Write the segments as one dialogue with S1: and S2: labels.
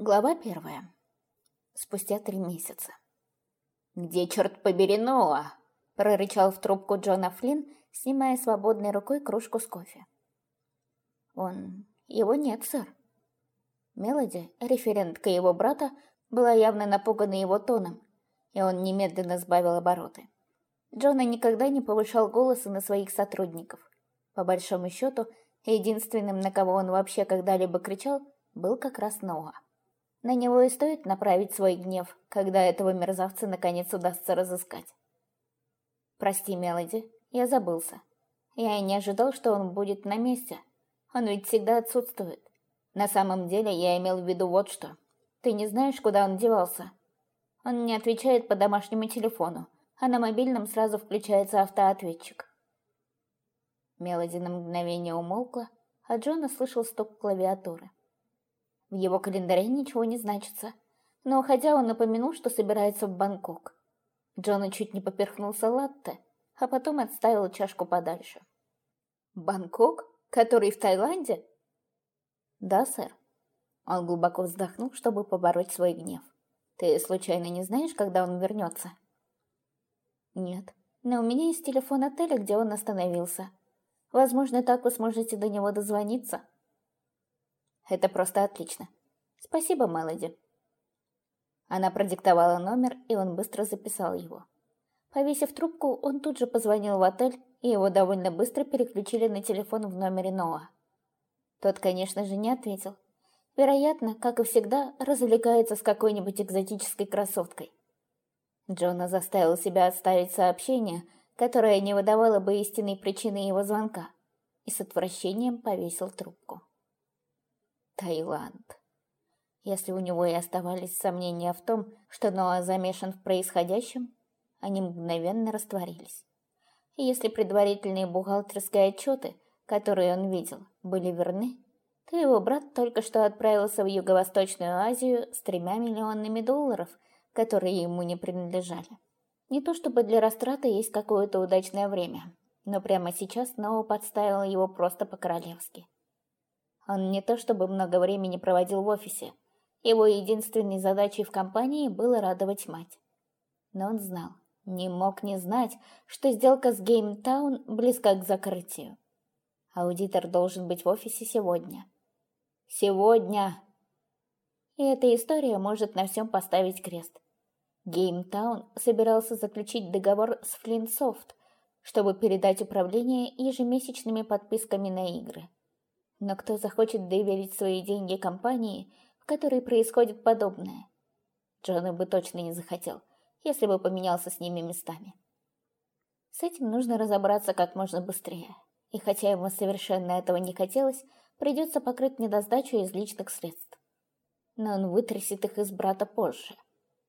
S1: Глава первая. Спустя три месяца. «Где, черт побери, Ноа?» — прорычал в трубку Джона Флинн, снимая свободной рукой кружку с кофе. «Он... его нет, сэр». Мелоди, референтка его брата, была явно напугана его тоном, и он немедленно сбавил обороты. Джона никогда не повышал голоса на своих сотрудников. По большому счету, единственным, на кого он вообще когда-либо кричал, был как раз Ноа. На него и стоит направить свой гнев, когда этого мерзавца наконец удастся разыскать. Прости, Мелоди, я забылся. Я и не ожидал, что он будет на месте. Он ведь всегда отсутствует. На самом деле я имел в виду вот что. Ты не знаешь, куда он девался? Он не отвечает по домашнему телефону, а на мобильном сразу включается автоответчик. Мелоди на мгновение умолкла, а Джон услышал стук клавиатуры. В его календаре ничего не значится. Но хотя он напомянул, что собирается в Бангкок. Джона чуть не поперхнулся латте, а потом отставил чашку подальше. «Бангкок? Который в Таиланде?» «Да, сэр». Он глубоко вздохнул, чтобы побороть свой гнев. «Ты случайно не знаешь, когда он вернется?» «Нет, но у меня есть телефон отеля, где он остановился. Возможно, так вы сможете до него дозвониться». Это просто отлично. Спасибо, Мелоди. Она продиктовала номер, и он быстро записал его. Повесив трубку, он тут же позвонил в отель, и его довольно быстро переключили на телефон в номере Ноа. Тот, конечно же, не ответил. Вероятно, как и всегда, развлекается с какой-нибудь экзотической красоткой. Джона заставил себя отставить сообщение, которое не выдавало бы истинной причины его звонка, и с отвращением повесил трубку. Таиланд. Если у него и оставались сомнения в том, что Ноа замешан в происходящем, они мгновенно растворились. И если предварительные бухгалтерские отчеты, которые он видел, были верны, то его брат только что отправился в Юго-Восточную Азию с тремя миллионами долларов, которые ему не принадлежали. Не то чтобы для растраты есть какое-то удачное время, но прямо сейчас Ноа подставил его просто по-королевски. Он не то чтобы много времени проводил в офисе. Его единственной задачей в компании было радовать мать. Но он знал, не мог не знать, что сделка с Геймтаун близка к закрытию. Аудитор должен быть в офисе сегодня. Сегодня! И эта история может на всем поставить крест. Геймтаун собирался заключить договор с Флинсофт, чтобы передать управление ежемесячными подписками на игры. Но кто захочет доверить свои деньги компании, в которой происходит подобное? Джона бы точно не захотел, если бы поменялся с ними местами. С этим нужно разобраться как можно быстрее. И хотя ему совершенно этого не хотелось, придется покрыть недосдачу из личных средств. Но он вытрясет их из брата позже.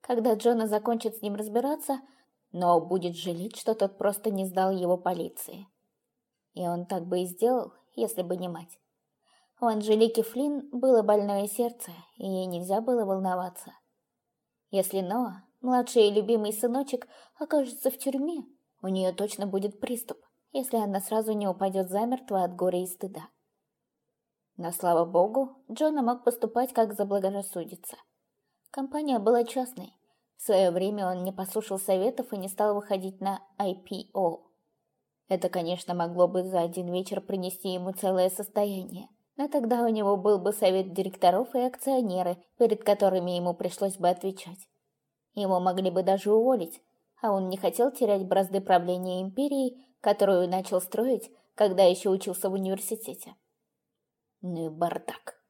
S1: Когда Джона закончит с ним разбираться, но будет жалеть, что тот просто не сдал его полиции. И он так бы и сделал, если бы не мать. У Анжелики Флинн было больное сердце, и ей нельзя было волноваться. Если Ноа, младший и любимый сыночек, окажется в тюрьме, у нее точно будет приступ, если она сразу не упадет замертво от горя и стыда. Но, слава богу, Джона мог поступать как заблагорассудится. Компания была частной. В свое время он не послушал советов и не стал выходить на IPO. Это, конечно, могло бы за один вечер принести ему целое состояние. Но тогда у него был бы совет директоров и акционеры, перед которыми ему пришлось бы отвечать. Его могли бы даже уволить, а он не хотел терять бразды правления империей, которую начал строить, когда еще учился в университете. Ну и бардак.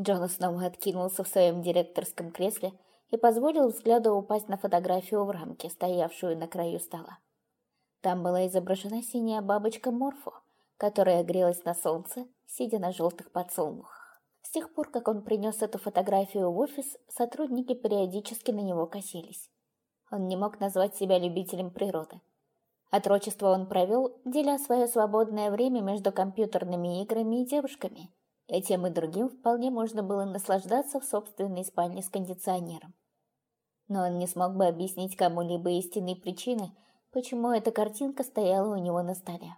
S1: Джона снова откинулся в своем директорском кресле и позволил взгляду упасть на фотографию в рамке, стоявшую на краю стола. Там была изображена синяя бабочка Морфо, которая грелась на солнце сидя на желтых подсолнухах. С тех пор, как он принес эту фотографию в офис, сотрудники периодически на него косились. Он не мог назвать себя любителем природы. Отрочество он провел, деля свое свободное время между компьютерными играми и девушками. И тем и другим вполне можно было наслаждаться в собственной спальне с кондиционером. Но он не смог бы объяснить кому-либо истинной причины, почему эта картинка стояла у него на столе.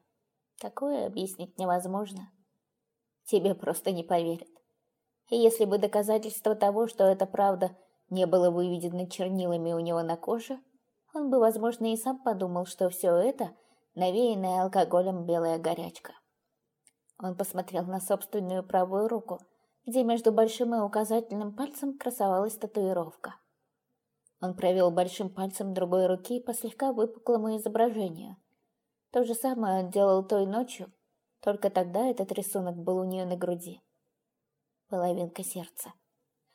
S1: Такое объяснить невозможно тебе просто не поверят. И если бы доказательство того, что это правда, не было выведено чернилами у него на коже, он бы, возможно, и сам подумал, что все это — навеянная алкоголем белая горячка. Он посмотрел на собственную правую руку, где между большим и указательным пальцем красовалась татуировка. Он провел большим пальцем другой руки по слегка выпуклому изображению. То же самое он делал той ночью, только тогда этот рисунок был у нее на груди. Половинка сердца.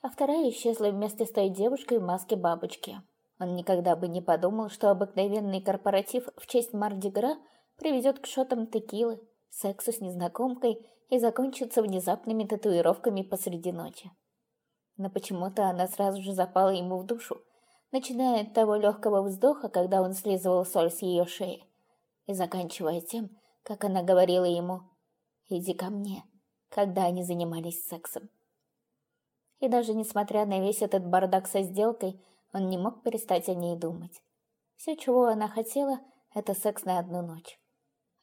S1: А вторая исчезла вместе с той девушкой в маске бабочки. Он никогда бы не подумал, что обыкновенный корпоратив в честь Мардигра приведет к шотам текилы, сексу с незнакомкой и закончится внезапными татуировками посреди ночи. Но почему-то она сразу же запала ему в душу, начиная от того легкого вздоха, когда он слизывал соль с ее шеи, и заканчивая тем, как она говорила ему «Иди ко мне», когда они занимались сексом. И даже несмотря на весь этот бардак со сделкой, он не мог перестать о ней думать. Все, чего она хотела, это секс на одну ночь.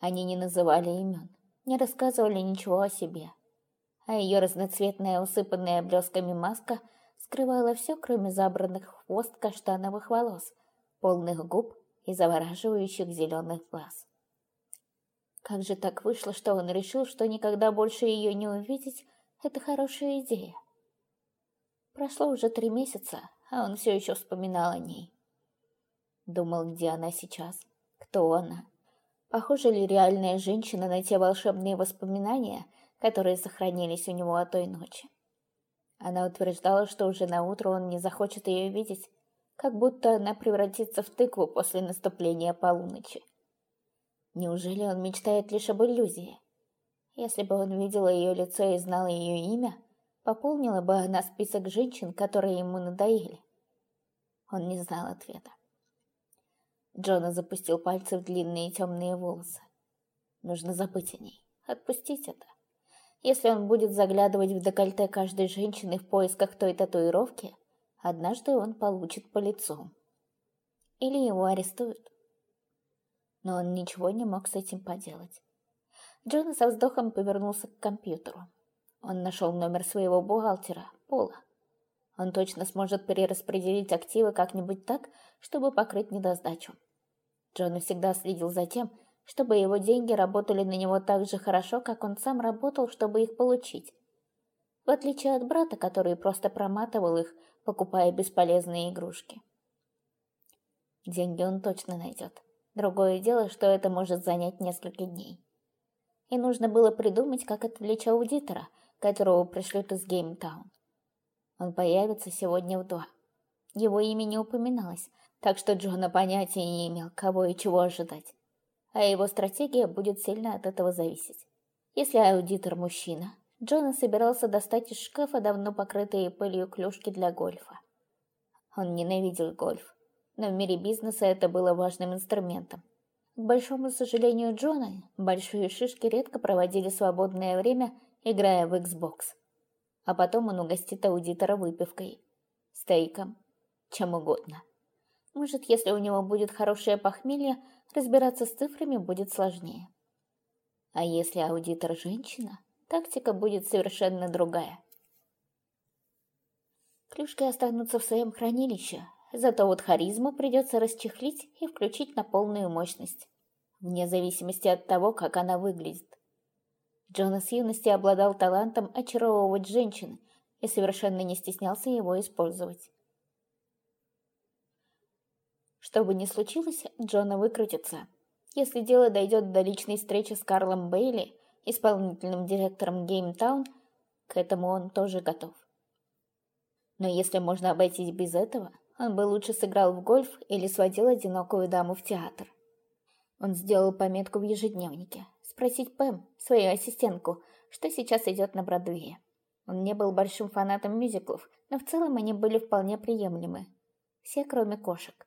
S1: Они не называли имен, не рассказывали ничего о себе. А ее разноцветная, усыпанная блесками маска скрывала все, кроме забранных хвост каштановых волос, полных губ и завораживающих зеленых глаз. Как же так вышло, что он решил, что никогда больше ее не увидеть — это хорошая идея? Прошло уже три месяца, а он все еще вспоминал о ней. Думал, где она сейчас, кто она. Похожа ли реальная женщина на те волшебные воспоминания, которые сохранились у него о той ночи? Она утверждала, что уже на утро он не захочет ее видеть, как будто она превратится в тыкву после наступления полуночи. Неужели он мечтает лишь об иллюзии? Если бы он видел ее лицо и знал ее имя, Пополнила бы она список женщин, которые ему надоели. Он не знал ответа. Джона запустил пальцы в длинные темные волосы. Нужно забыть о ней, отпустить это. Если он будет заглядывать в декольте каждой женщины в поисках той татуировки, однажды он получит по лицу. Или его арестуют. Но он ничего не мог с этим поделать. Джона со вздохом повернулся к компьютеру. Он нашел номер своего бухгалтера, Пола. Он точно сможет перераспределить активы как-нибудь так, чтобы покрыть недосдачу. Джон всегда следил за тем, чтобы его деньги работали на него так же хорошо, как он сам работал, чтобы их получить. В отличие от брата, который просто проматывал их, покупая бесполезные игрушки. Деньги он точно найдет. Другое дело, что это может занять несколько дней. И нужно было придумать, как отвлечь аудитора, которого пришлют из Геймтаун. Он появится сегодня в два. Его имя не упоминалось, так что Джона понятия не имел, кого и чего ожидать. А его стратегия будет сильно от этого зависеть. Если аудитор мужчина, Джона собирался достать из шкафа давно покрытые пылью клюшки для гольфа. Он ненавидел гольф, но в мире бизнеса это было важным инструментом. К большому сожалению Джона, большие шишки редко проводили свободное время играя в Xbox. А потом он угостит аудитора выпивкой, стейком, чем угодно. Может, если у него будет хорошее похмелье, разбираться с цифрами будет сложнее. А если аудитор женщина, тактика будет совершенно другая. Клюшки останутся в своем хранилище, зато вот харизму придется расчехлить и включить на полную мощность, вне зависимости от того, как она выглядит. Джона с юности обладал талантом очаровывать женщин и совершенно не стеснялся его использовать. Что бы ни случилось, Джона выкрутится. Если дело дойдет до личной встречи с Карлом Бейли, исполнительным директором Геймтаун, к этому он тоже готов. Но если можно обойтись без этого, он бы лучше сыграл в гольф или сводил одинокую даму в театр. Он сделал пометку в ежедневнике спросить Пэм, свою ассистентку, что сейчас идет на Бродвее. Он не был большим фанатом мюзиклов, но в целом они были вполне приемлемы. Все, кроме кошек.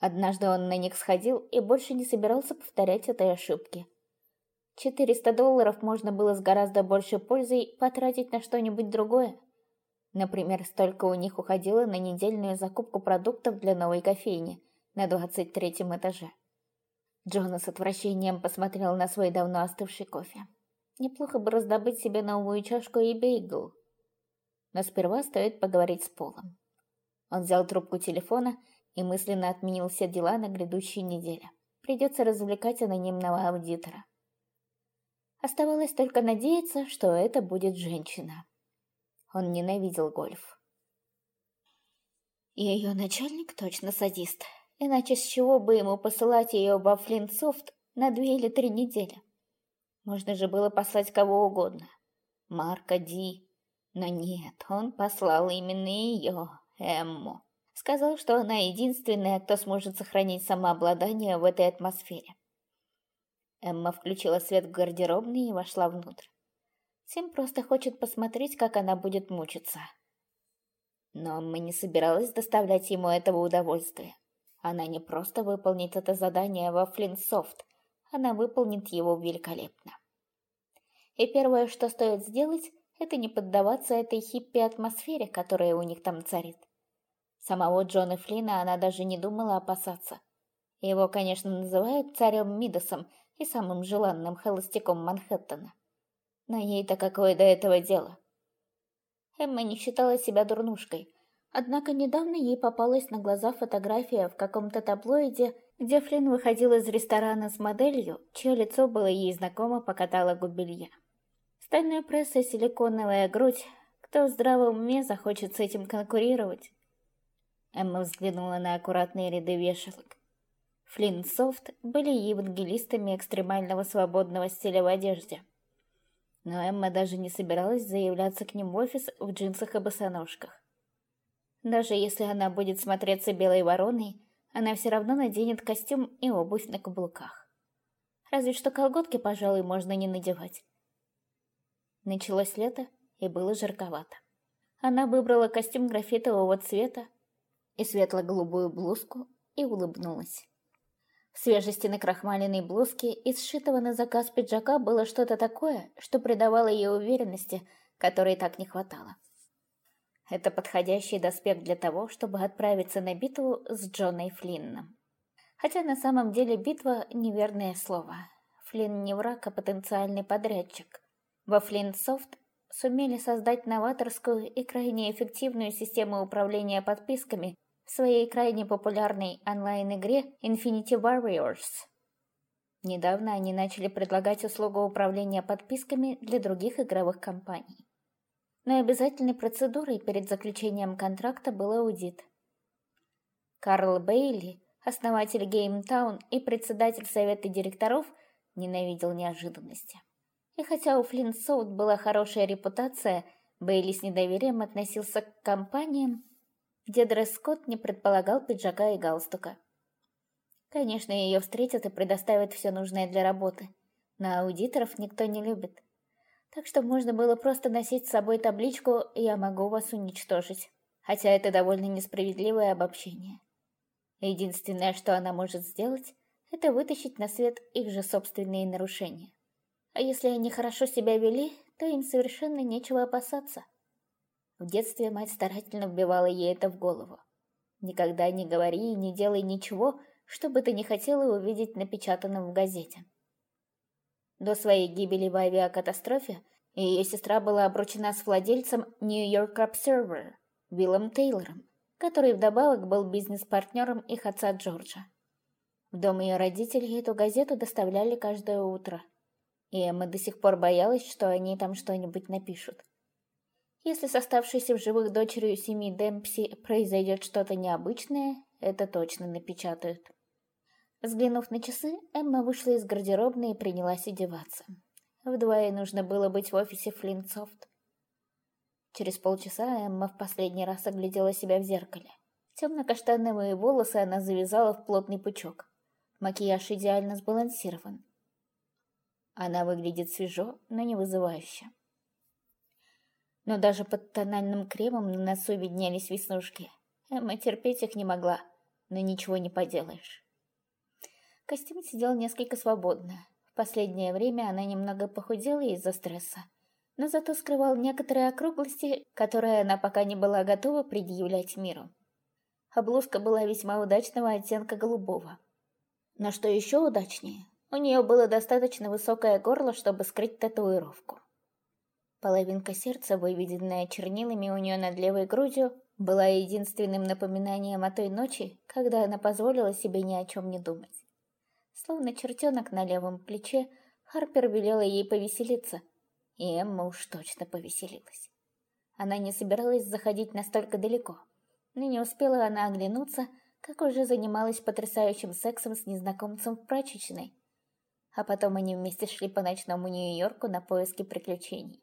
S1: Однажды он на них сходил и больше не собирался повторять этой ошибки. 400 долларов можно было с гораздо большей пользой потратить на что-нибудь другое. Например, столько у них уходило на недельную закупку продуктов для новой кофейни на 23 этаже. Джона с отвращением посмотрел на свой давно остывший кофе. Неплохо бы раздобыть себе новую чашку и бейгл. Но сперва стоит поговорить с Полом. Он взял трубку телефона и мысленно отменил все дела на грядущей неделе. Придется развлекать анонимного аудитора. Оставалось только надеяться, что это будет женщина. Он ненавидел гольф. Ее начальник точно садист, иначе с чего бы ему посылать ее во Флинтсофт на две или три недели? Можно же было послать кого угодно. Марка Ди. Но нет, он послал именно ее, Эмму. Сказал, что она единственная, кто сможет сохранить самообладание в этой атмосфере. Эмма включила свет в гардеробной и вошла внутрь. Тим просто хочет посмотреть, как она будет мучиться. Но Эмма не собиралась доставлять ему этого удовольствия. Она не просто выполнит это задание во Флинсофт, она выполнит его великолепно. И первое, что стоит сделать, это не поддаваться этой хиппи-атмосфере, которая у них там царит. Самого Джона Флина она даже не думала опасаться. Его, конечно, называют царем Мидосом и самым желанным холостяком Манхэттена. Но ей-то какое до этого дело? Эмма не считала себя дурнушкой, однако недавно ей попалась на глаза фотография в каком-то таблоиде, где Флинн выходил из ресторана с моделью, чье лицо было ей знакомо по каталогу белья. Стальная пресса, силиконовая грудь. Кто в здравом уме захочет с этим конкурировать? Эмма взглянула на аккуратные ряды вешалок. Флинн Софт были евангелистами экстремального свободного стиля в одежде. Но Эмма даже не собиралась заявляться к ним в офис в джинсах и босоножках. Даже если она будет смотреться белой вороной, она все равно наденет костюм и обувь на каблуках. Разве что колготки, пожалуй, можно не надевать. Началось лето, и было жарковато. Она выбрала костюм графитового цвета и светло-голубую блузку и улыбнулась. В свежести на крахмаленной блузке и сшитого на заказ пиджака было что-то такое, что придавало ей уверенности, которой так не хватало. Это подходящий доспех для того, чтобы отправиться на битву с Джоной Флинном. Хотя на самом деле битва — неверное слово. Флинн не враг, а потенциальный подрядчик. Во Флинтсофт сумели создать новаторскую и крайне эффективную систему управления подписками в своей крайне популярной онлайн-игре Infinity Warriors. Недавно они начали предлагать услугу управления подписками для других игровых компаний. Но обязательной процедурой перед заключением контракта был аудит. Карл Бейли, основатель GameTown и председатель совета директоров, ненавидел неожиданности. И хотя у Флинсоут была хорошая репутация, Бейли с недоверием относился к компаниям, где дресс-код не предполагал пиджака и галстука. Конечно, ее встретят и предоставят все нужное для работы, но аудиторов никто не любит. Так что можно было просто носить с собой табличку «Я могу вас уничтожить», хотя это довольно несправедливое обобщение. Единственное, что она может сделать, это вытащить на свет их же собственные нарушения. А если они хорошо себя вели, то им совершенно нечего опасаться. В детстве мать старательно вбивала ей это в голову. Никогда не говори и не делай ничего, что бы ты не хотела увидеть напечатанным в газете. До своей гибели в авиакатастрофе ее сестра была обручена с владельцем New York Observer, Уиллом Тейлором, который вдобавок был бизнес-партнером их отца Джорджа. В дом ее родителей эту газету доставляли каждое утро, и Эмма до сих пор боялась, что они там что-нибудь напишут. Если с оставшейся в живых дочерью семьи Демпси произойдет что-то необычное, это точно напечатают. Взглянув на часы, Эмма вышла из гардеробной и принялась одеваться. Вдвое нужно было быть в офисе Флинтсофт. Через полчаса Эмма в последний раз оглядела себя в зеркале. Темно-каштановые волосы она завязала в плотный пучок. Макияж идеально сбалансирован. Она выглядит свежо, но не вызывающе. Но даже под тональным кремом на носу виднелись веснушки. Эмма терпеть их не могла, но ничего не поделаешь. Костюм сидел несколько свободно. В последнее время она немного похудела из-за стресса, но зато скрывал некоторые округлости, которые она пока не была готова предъявлять миру. Облузка была весьма удачного оттенка голубого. Но что еще удачнее, у нее было достаточно высокое горло, чтобы скрыть татуировку. Половинка сердца, выведенная чернилами у нее над левой грудью, была единственным напоминанием о той ночи, когда она позволила себе ни о чем не думать. Словно чертенок на левом плече, Харпер велела ей повеселиться, и Эмма уж точно повеселилась. Она не собиралась заходить настолько далеко, но не успела она оглянуться, как уже занималась потрясающим сексом с незнакомцем в прачечной. А потом они вместе шли по ночному Нью-Йорку на поиски приключений.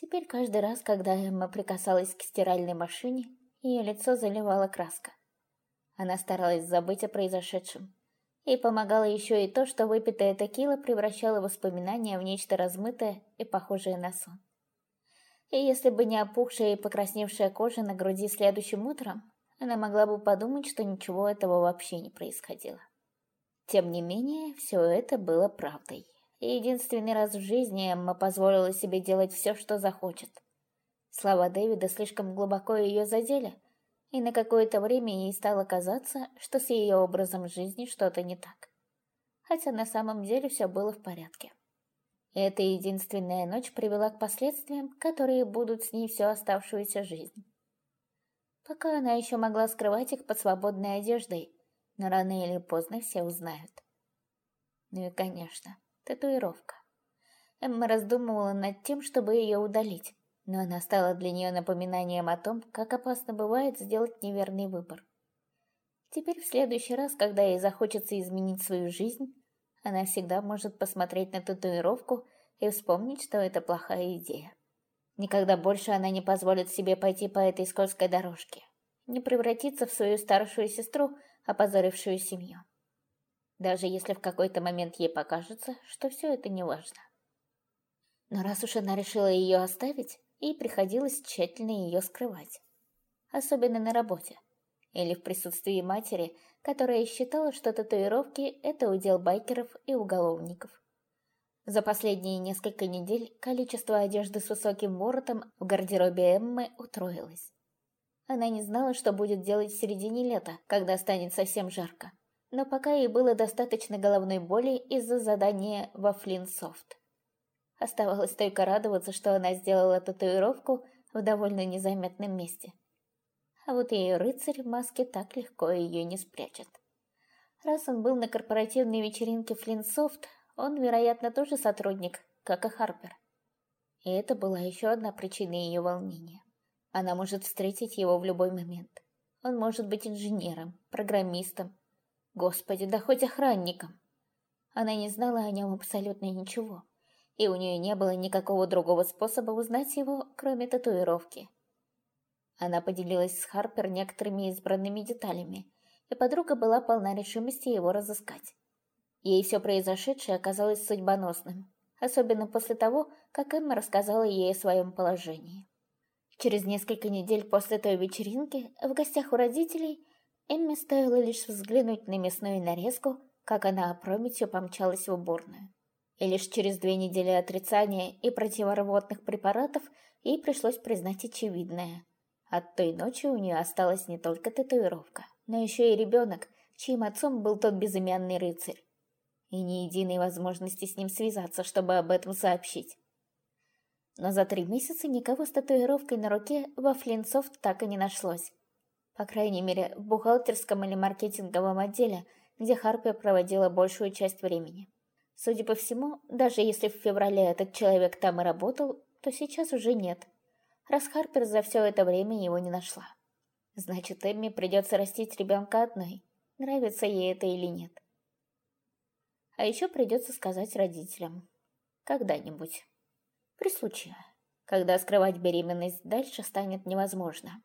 S1: Теперь каждый раз, когда Эмма прикасалась к стиральной машине, ее лицо заливала краска. Она старалась забыть о произошедшем. И помогало еще и то, что выпитая текила превращала воспоминания в нечто размытое и похожее на сон. И если бы не опухшая и покрасневшая кожа на груди следующим утром, она могла бы подумать, что ничего этого вообще не происходило. Тем не менее, все это было правдой. Единственный раз в жизни Эмма позволила себе делать все, что захочет. Слова Дэвида слишком глубоко ее задели, и на какое-то время ей стало казаться, что с ее образом жизни что-то не так. Хотя на самом деле все было в порядке. Эта единственная ночь привела к последствиям, которые будут с ней всю оставшуюся жизнь. Пока она еще могла скрывать их под свободной одеждой, но рано или поздно все узнают. Ну и, конечно, татуировка. Эмма раздумывала над тем, чтобы ее удалить, но она стала для нее напоминанием о том, как опасно бывает сделать неверный выбор. Теперь в следующий раз, когда ей захочется изменить свою жизнь, она всегда может посмотреть на татуировку и вспомнить, что это плохая идея. Никогда больше она не позволит себе пойти по этой скользкой дорожке, не превратиться в свою старшую сестру, опозорившую семью даже если в какой-то момент ей покажется, что все это не важно. Но раз уж она решила ее оставить, ей приходилось тщательно ее скрывать. Особенно на работе. Или в присутствии матери, которая считала, что татуировки – это удел байкеров и уголовников. За последние несколько недель количество одежды с высоким воротом в гардеробе Эммы утроилось. Она не знала, что будет делать в середине лета, когда станет совсем жарко но пока ей было достаточно головной боли из-за задания во Флинсофт. Оставалось только радоваться, что она сделала татуировку в довольно незаметном месте. А вот ее рыцарь в маске так легко ее не спрячет. Раз он был на корпоративной вечеринке Флинсофт, он, вероятно, тоже сотрудник, как и Харпер. И это была еще одна причина ее волнения. Она может встретить его в любой момент. Он может быть инженером, программистом, Господи, да хоть охранником. Она не знала о нем абсолютно ничего, и у нее не было никакого другого способа узнать его, кроме татуировки. Она поделилась с Харпер некоторыми избранными деталями, и подруга была полна решимости его разыскать. Ей все произошедшее оказалось судьбоносным, особенно после того, как Эмма рассказала ей о своем положении. Через несколько недель после той вечеринки, в гостях у родителей, Эмме стоило лишь взглянуть на мясную нарезку, как она опрометью помчалась в уборную. И лишь через две недели отрицания и противорвотных препаратов ей пришлось признать очевидное. От той ночи у нее осталась не только татуировка, но еще и ребенок, чьим отцом был тот безымянный рыцарь. И ни единой возможности с ним связаться, чтобы об этом сообщить. Но за три месяца никого с татуировкой на руке во Флинсофт так и не нашлось. По крайней мере, в бухгалтерском или маркетинговом отделе, где Харпер проводила большую часть времени. Судя по всему, даже если в феврале этот человек там и работал, то сейчас уже нет, раз Харпер за все это время его не нашла. Значит, Эмми придется растить ребенка одной, нравится ей это или нет. А еще придется сказать родителям. Когда-нибудь. При случае, когда скрывать беременность дальше станет невозможно.